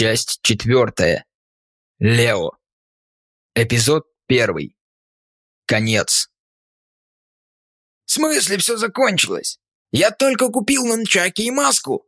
Часть четвертая. Лео. Эпизод первый. Конец. В смысле все закончилось? Я только купил нунчаки и маску.